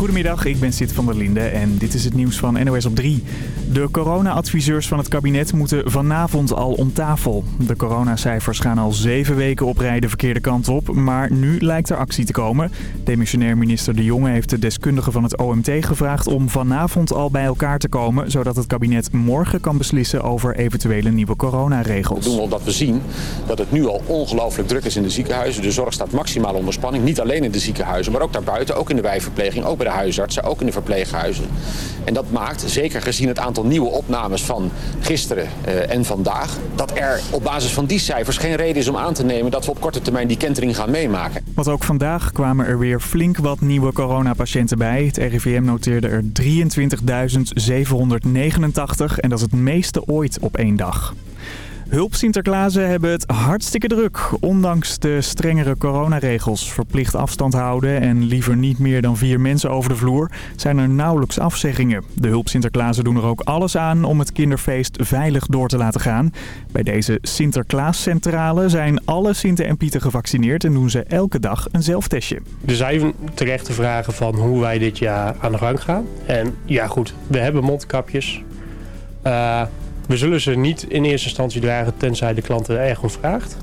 Goedemiddag, ik ben Sid van der Linde en dit is het nieuws van NOS op 3. De corona-adviseurs van het kabinet moeten vanavond al om tafel. De coronacijfers gaan al zeven weken op rij de verkeerde kant op, maar nu lijkt er actie te komen. Demissionair minister De Jonge heeft de deskundigen van het OMT gevraagd om vanavond al bij elkaar te komen... zodat het kabinet morgen kan beslissen over eventuele nieuwe coronaregels. Dat doen we omdat we zien dat het nu al ongelooflijk druk is in de ziekenhuizen. De zorg staat maximaal onder spanning, niet alleen in de ziekenhuizen, maar ook daarbuiten, ook in de wijverpleging, ook bij de huisartsen, ook in de verpleeghuizen. En dat maakt, zeker gezien het aantal nieuwe opnames van gisteren uh, en vandaag, dat er op basis van die cijfers geen reden is om aan te nemen dat we op korte termijn die kentering gaan meemaken. Want ook vandaag kwamen er weer flink wat nieuwe coronapatiënten bij. Het RIVM noteerde er 23.789 en dat is het meeste ooit op één dag. Hulp Sinterklaasen hebben het hartstikke druk. Ondanks de strengere coronaregels, verplicht afstand houden en liever niet meer dan vier mensen over de vloer, zijn er nauwelijks afzeggingen. De Hulp Sinterklaasen doen er ook alles aan om het kinderfeest veilig door te laten gaan. Bij deze Sinterklaascentrale zijn alle Sinten en Pieten gevaccineerd en doen ze elke dag een zelftestje. Er zijn terechte vragen van hoe wij dit jaar aan de gang gaan. En ja goed, we hebben mondkapjes. Uh, we zullen ze niet in eerste instantie dragen tenzij de klant er erg om vraagt.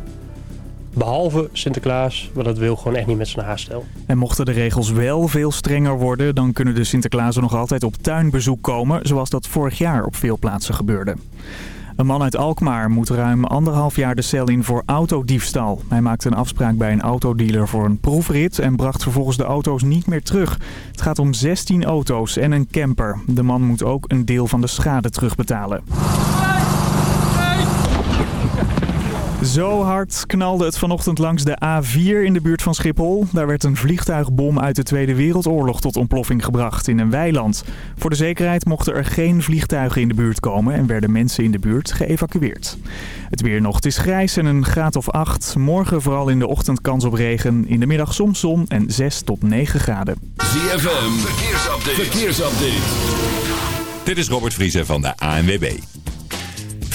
Behalve Sinterklaas, maar dat wil gewoon echt niet met zijn haarstel. En mochten de regels wel veel strenger worden... dan kunnen de Sinterklaasen nog altijd op tuinbezoek komen... zoals dat vorig jaar op veel plaatsen gebeurde. Een man uit Alkmaar moet ruim anderhalf jaar de cel in voor autodiefstal. Hij maakte een afspraak bij een autodealer voor een proefrit en bracht vervolgens de auto's niet meer terug. Het gaat om 16 auto's en een camper. De man moet ook een deel van de schade terugbetalen. Zo hard knalde het vanochtend langs de A4 in de buurt van Schiphol. Daar werd een vliegtuigbom uit de Tweede Wereldoorlog tot ontploffing gebracht in een weiland. Voor de zekerheid mochten er geen vliegtuigen in de buurt komen en werden mensen in de buurt geëvacueerd. Het weer nog. Het is grijs en een graad of 8. Morgen vooral in de ochtend kans op regen. In de middag soms zon en 6 tot 9 graden. ZFM, verkeersupdate. verkeersupdate. Dit is Robert Vriezen van de ANWB.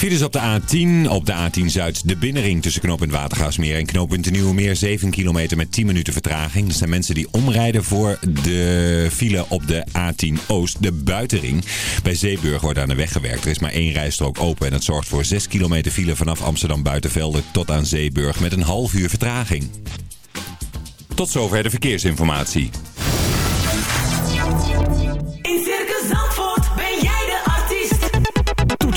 Files op de A10. Op de A10 Zuid de binnenring tussen knooppunt Watergaasmeer en knooppunt Nieuwe Meer. 7 kilometer met 10 minuten vertraging. Er zijn mensen die omrijden voor de file op de A10 Oost, de buitenring. Bij Zeeburg wordt aan de weg gewerkt. Er is maar één rijstrook open en dat zorgt voor 6 kilometer file vanaf Amsterdam Buitenvelden tot aan Zeeburg met een half uur vertraging. Tot zover de verkeersinformatie.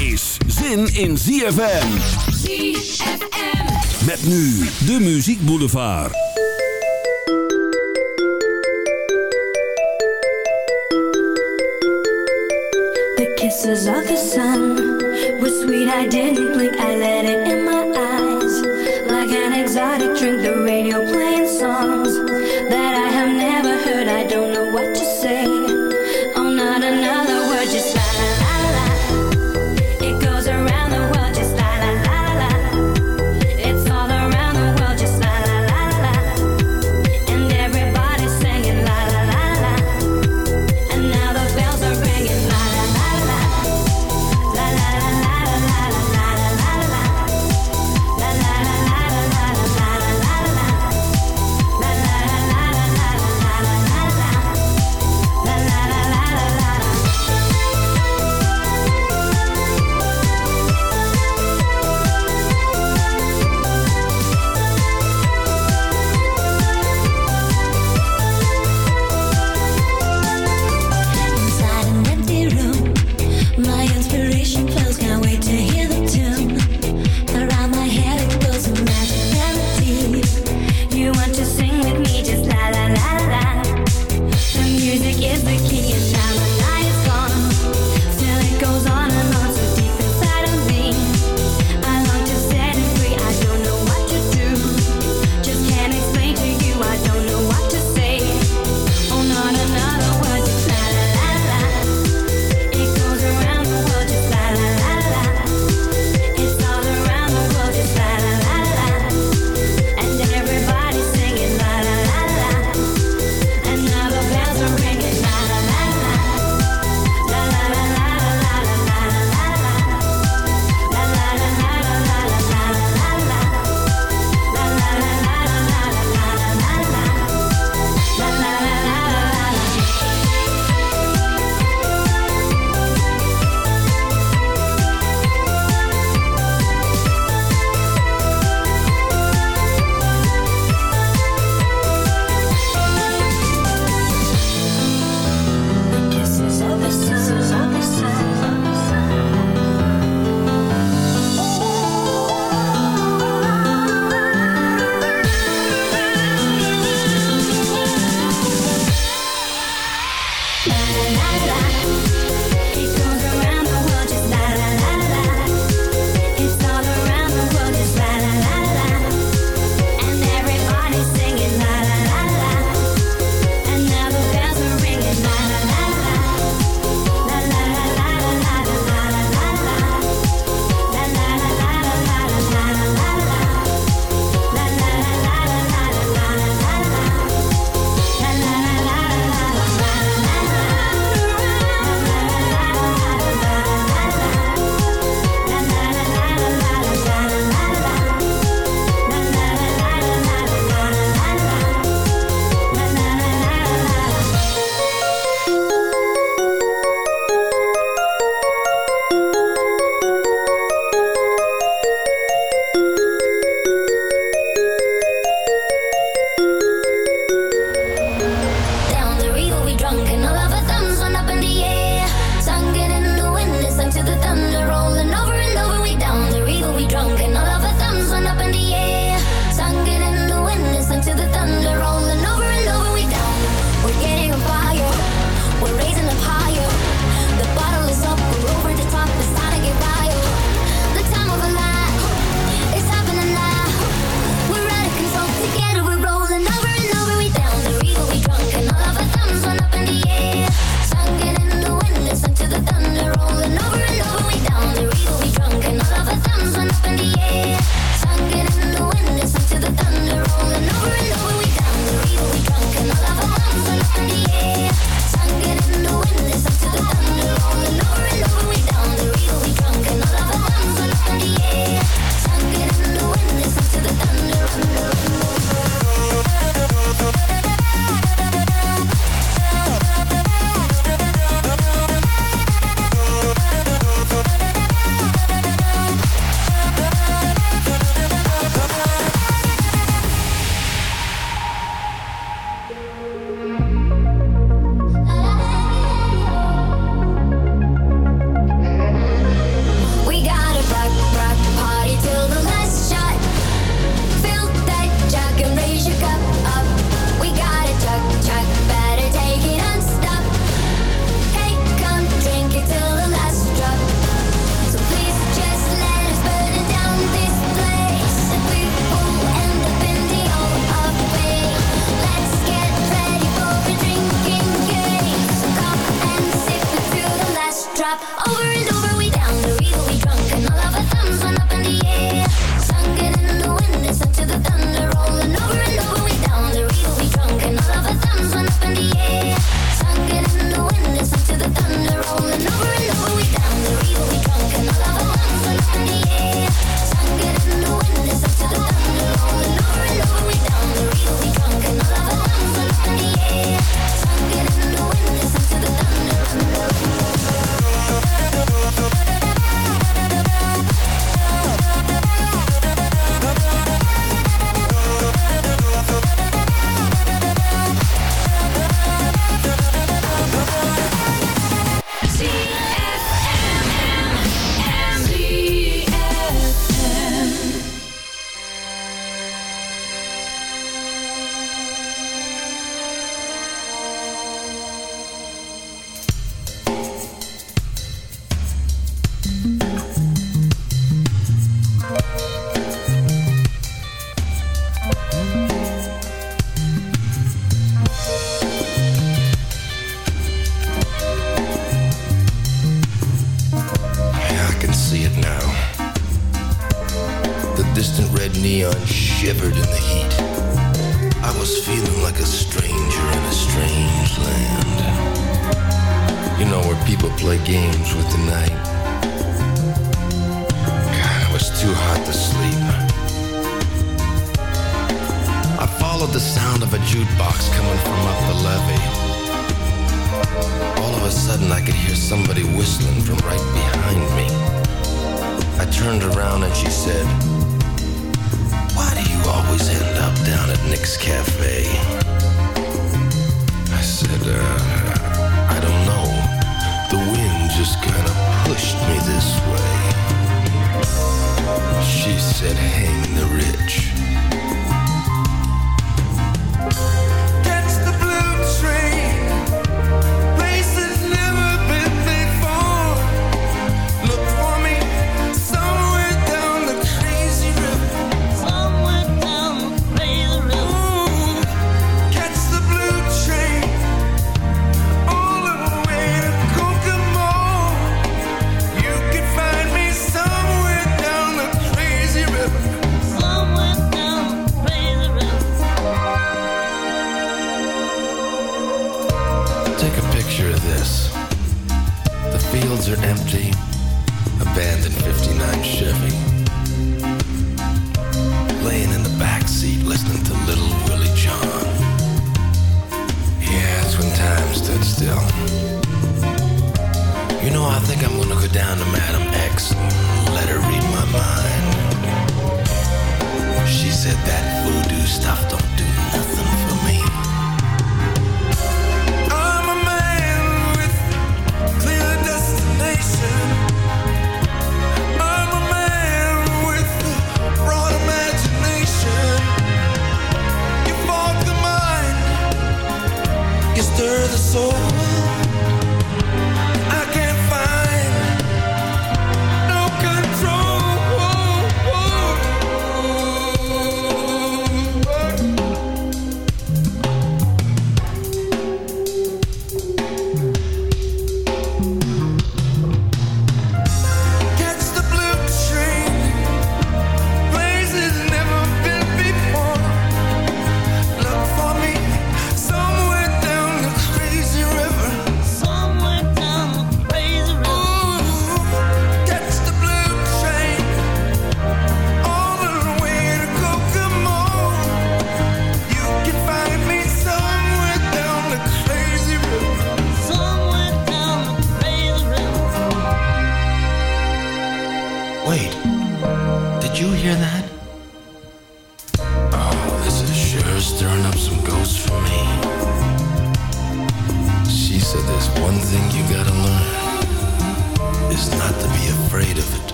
is zin in ZFM. ZFM. Met nu de Muziek Boulevard. The kisses of the sun were sweet. I didn't blink. I let it in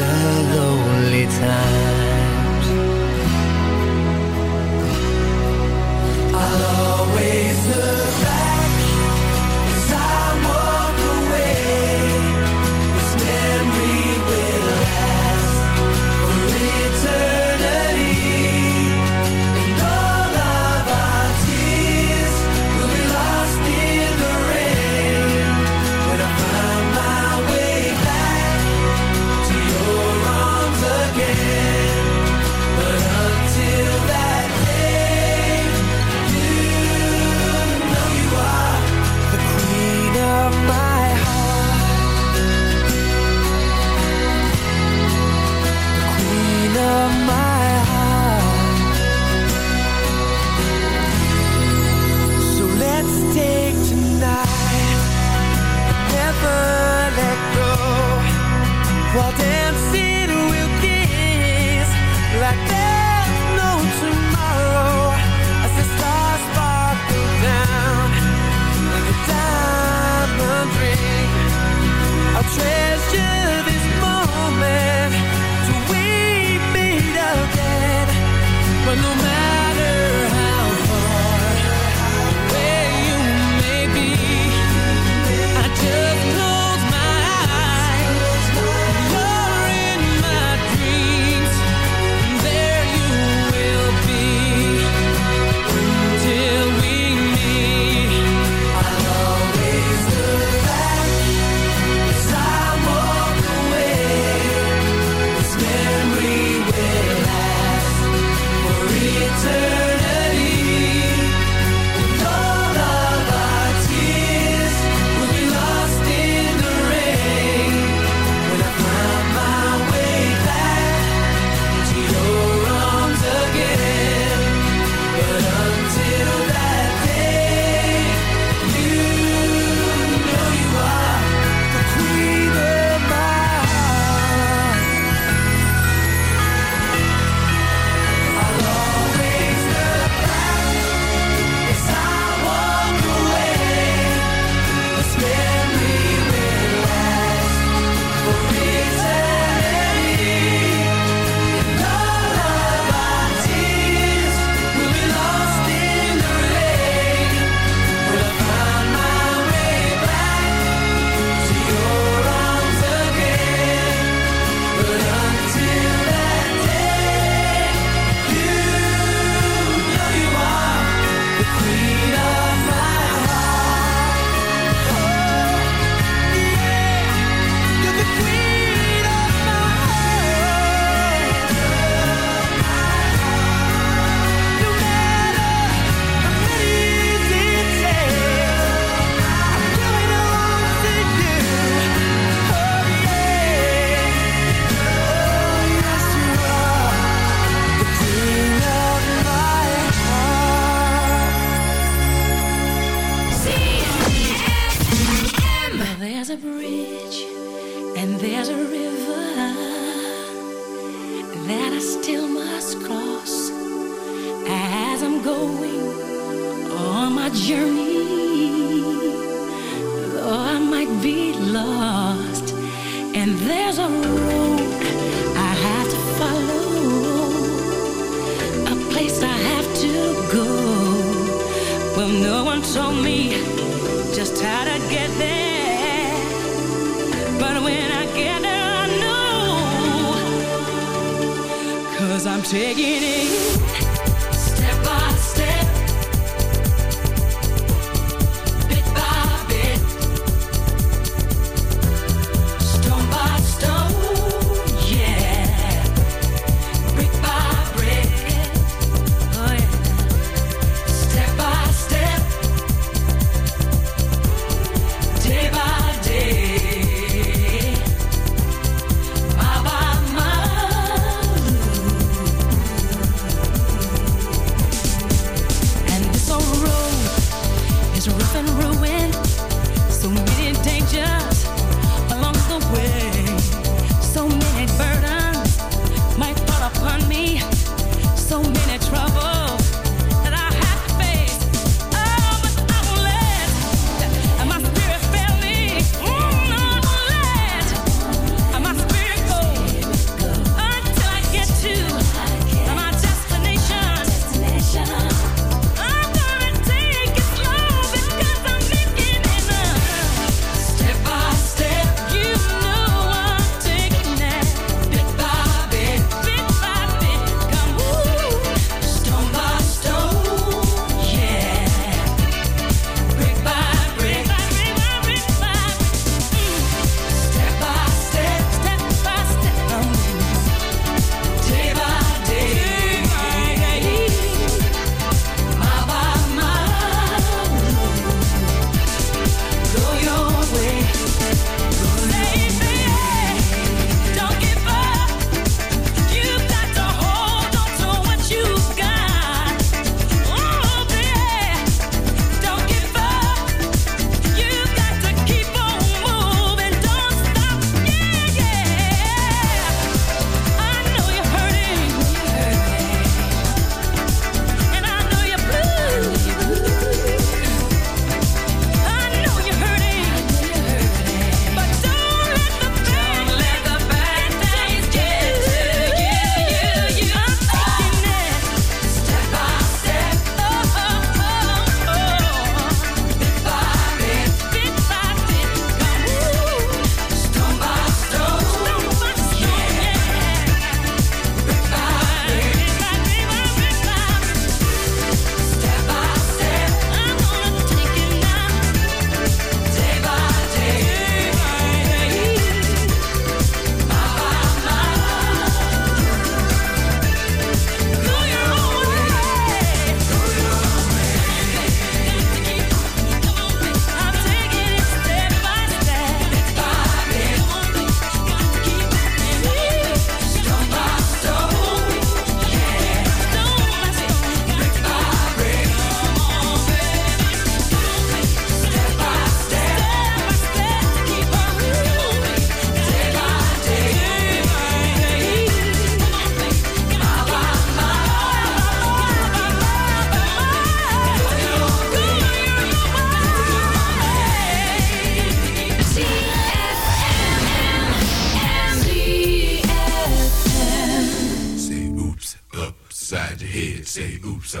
the lonely times. I'll always look.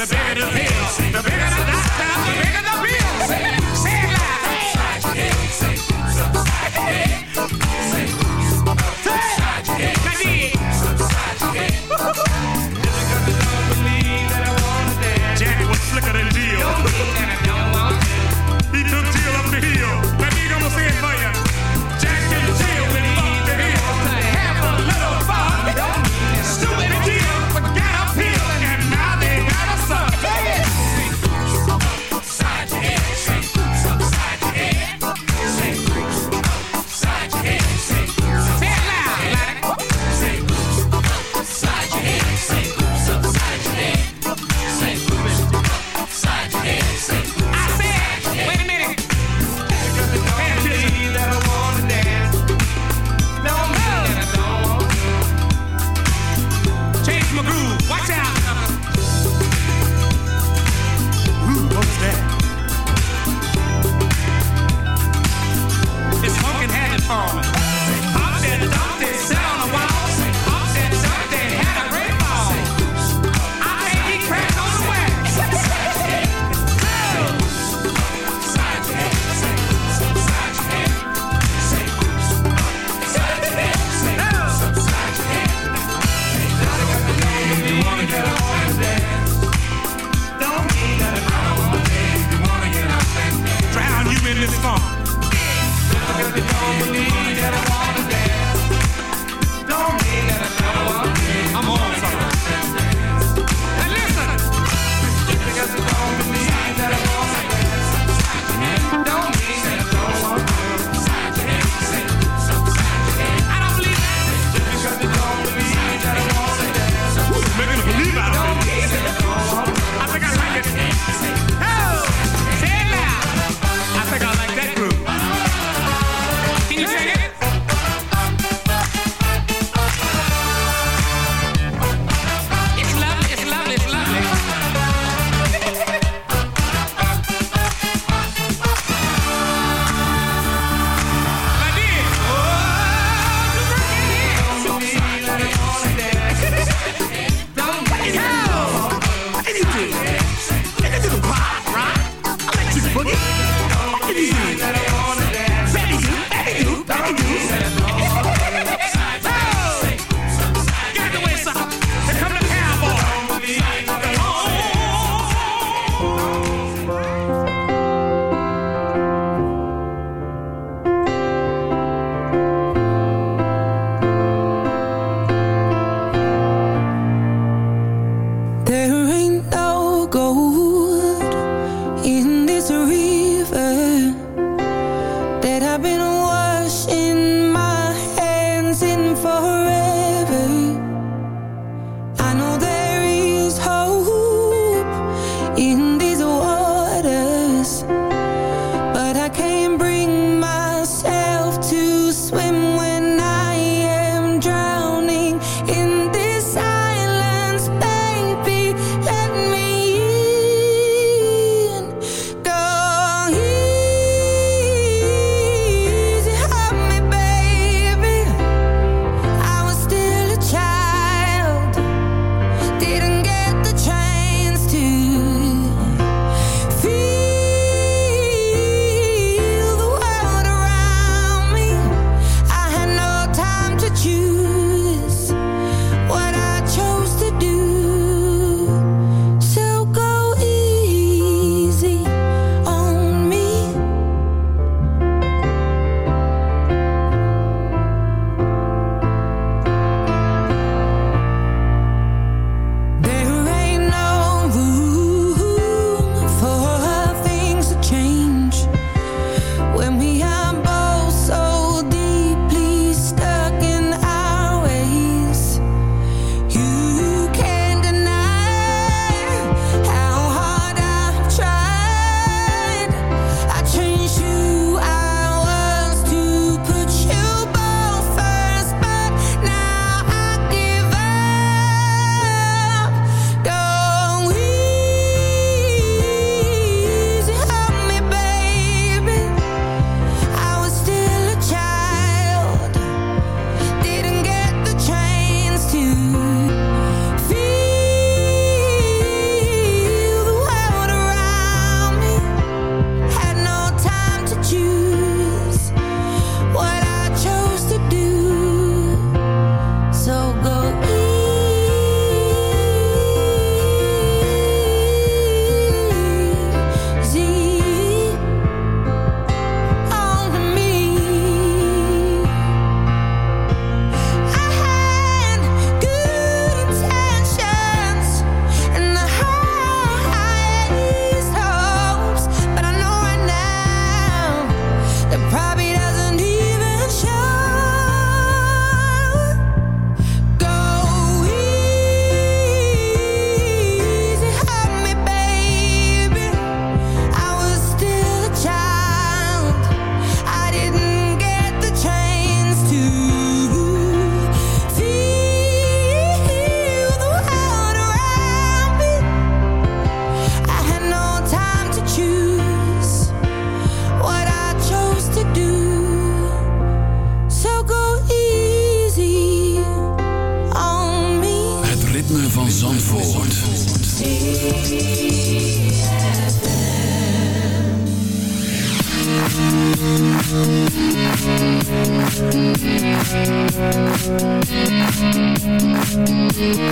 the bigger the pill, the bigger the doctor, the bigger the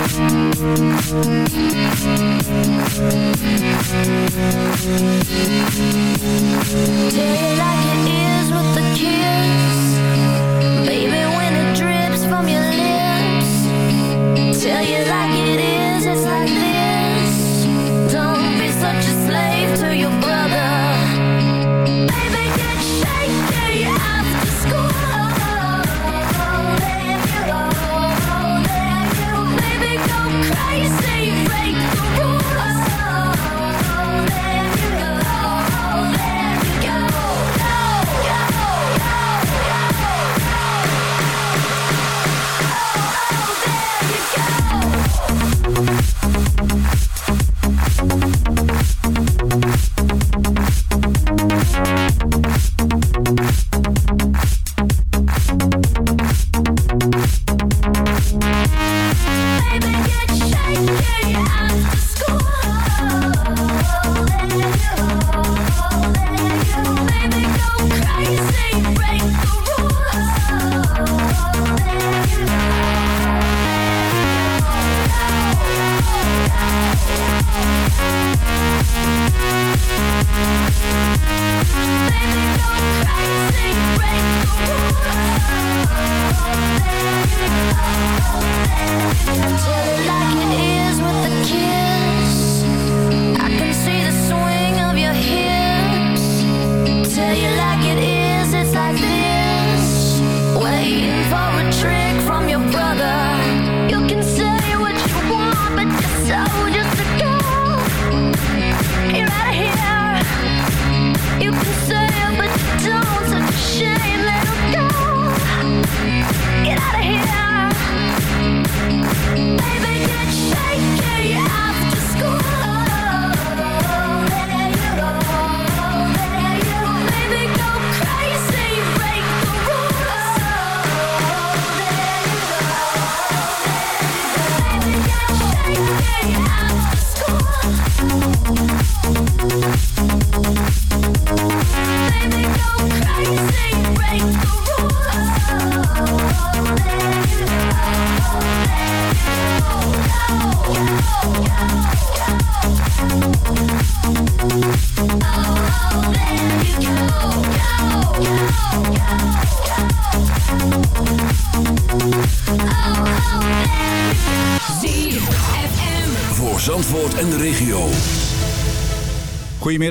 Tell you like it is with the kiss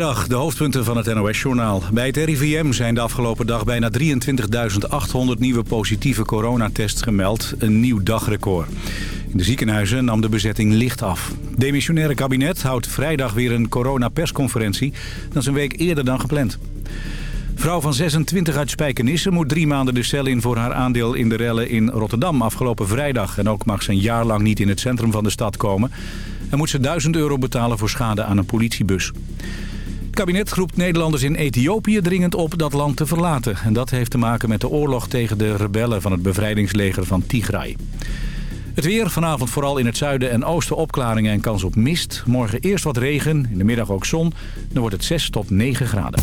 De hoofdpunten van het NOS-journaal. Bij het RIVM zijn de afgelopen dag bijna 23.800 nieuwe positieve coronatests gemeld. Een nieuw dagrecord. In de ziekenhuizen nam de bezetting licht af. Demissionaire kabinet houdt vrijdag weer een coronapersconferentie. Dat is een week eerder dan gepland. Vrouw van 26 uit Spijkenisse moet drie maanden de cel in voor haar aandeel in de rellen in Rotterdam afgelopen vrijdag. En ook mag ze een jaar lang niet in het centrum van de stad komen. En moet ze 1000 euro betalen voor schade aan een politiebus. Kabinet roept Nederlanders in Ethiopië dringend op dat land te verlaten. En dat heeft te maken met de oorlog tegen de rebellen van het bevrijdingsleger van Tigray. Het weer, vanavond vooral in het zuiden en oosten opklaringen en kans op mist. Morgen eerst wat regen, in de middag ook zon. Dan wordt het 6 tot 9 graden.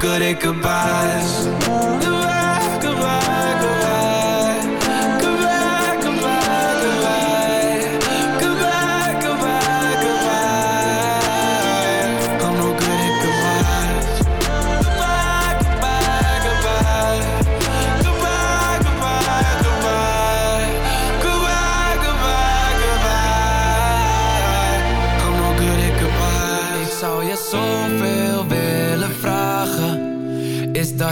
Good at goodbyes.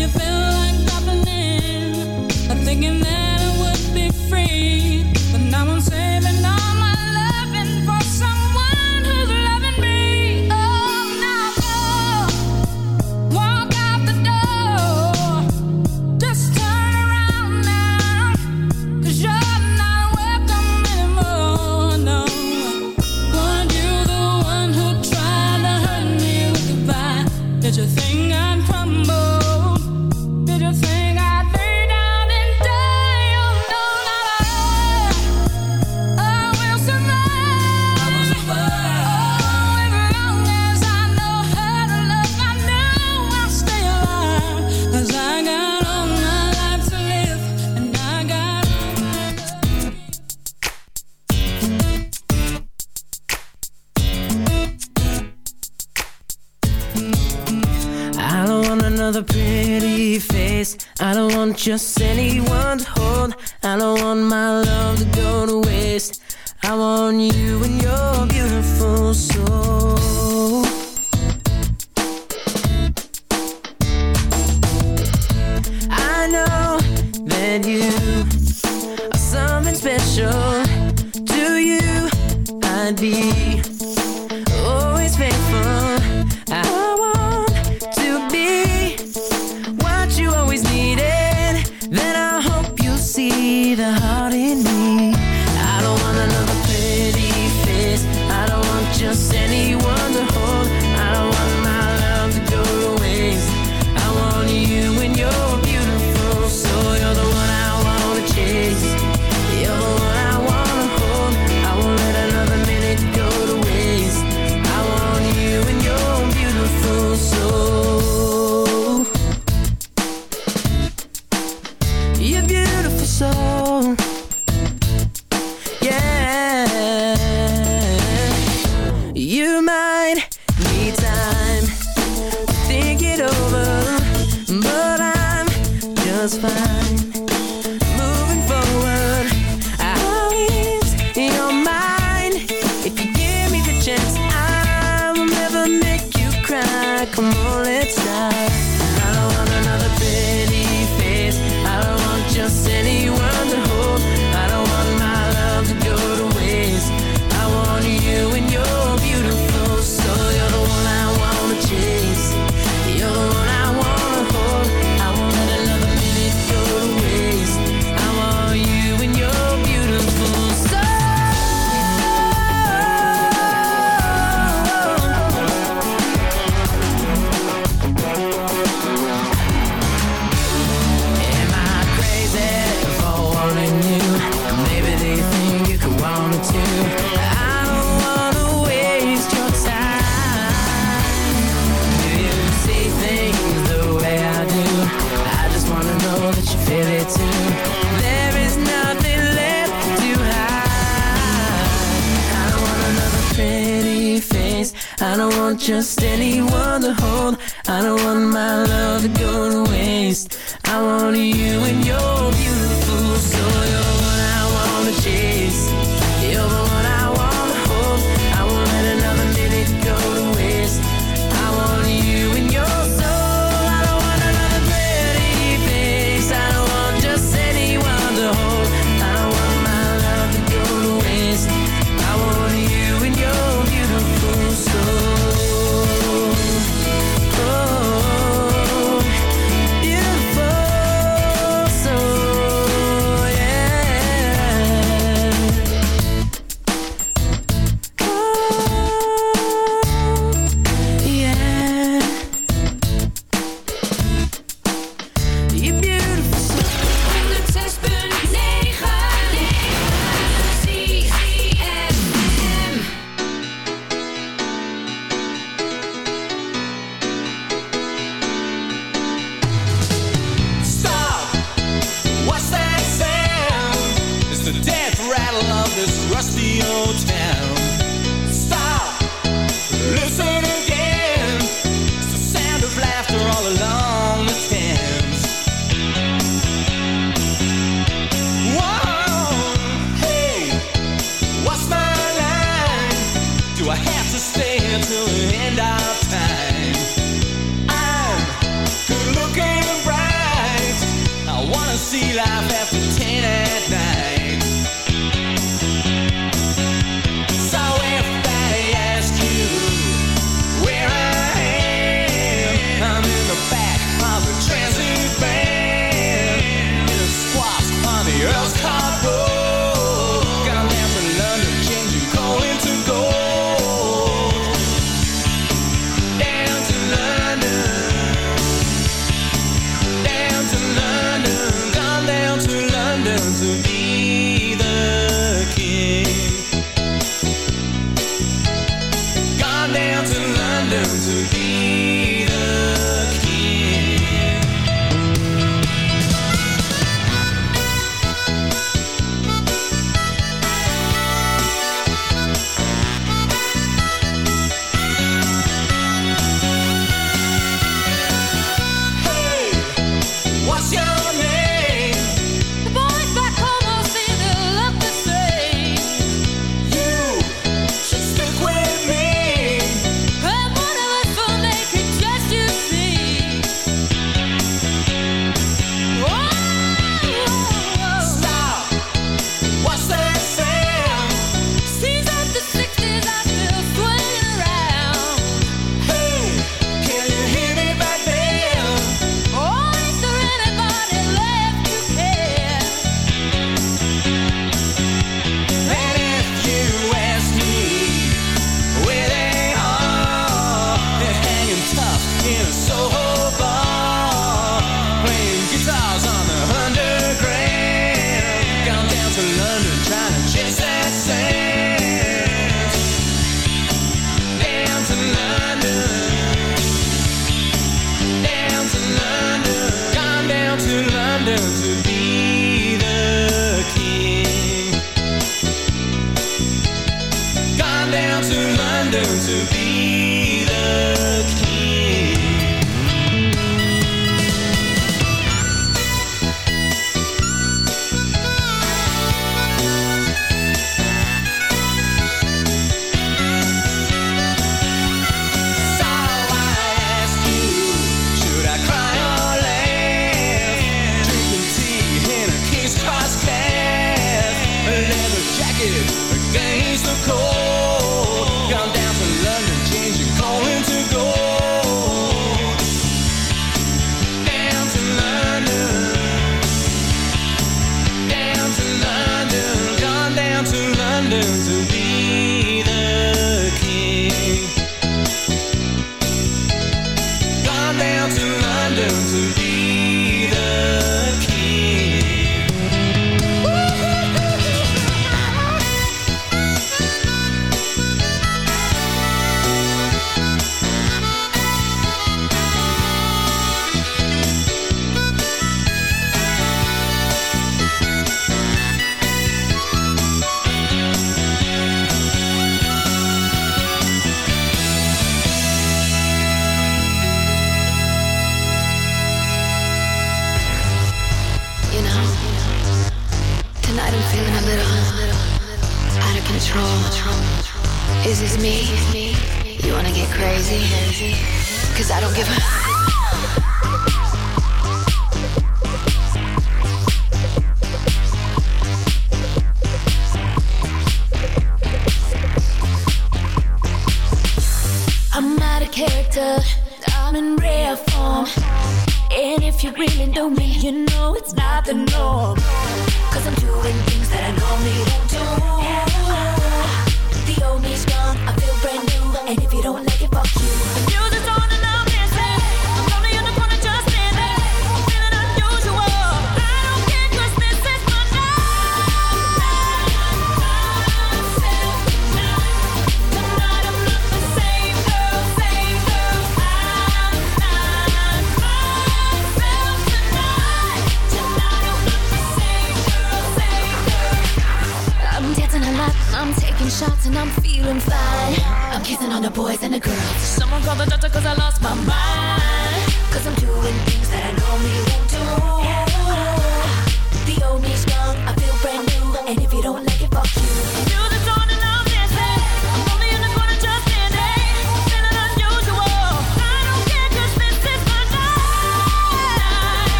your family.